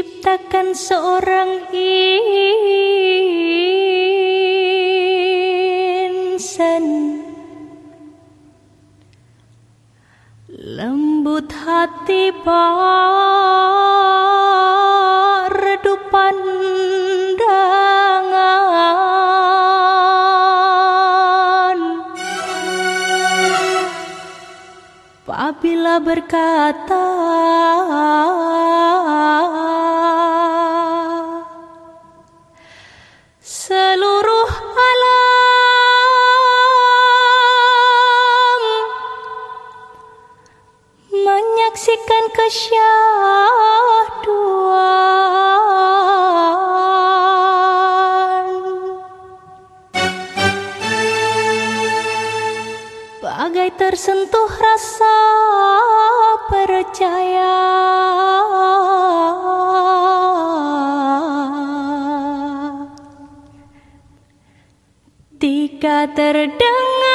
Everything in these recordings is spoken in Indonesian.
diciptakan seorang insan. Lembut hati bak redup pandangan apabila berkata menyaksikan kesyahduan bagai tersentuh rasa percaya. Jika terdengarkan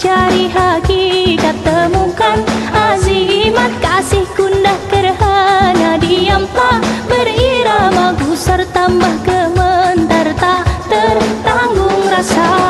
cari hakikat temukan Azimat kasih kundah kerhana diam tak Berirama gusar tambah kementar tak tertanggung rasa